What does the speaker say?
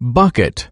bucket.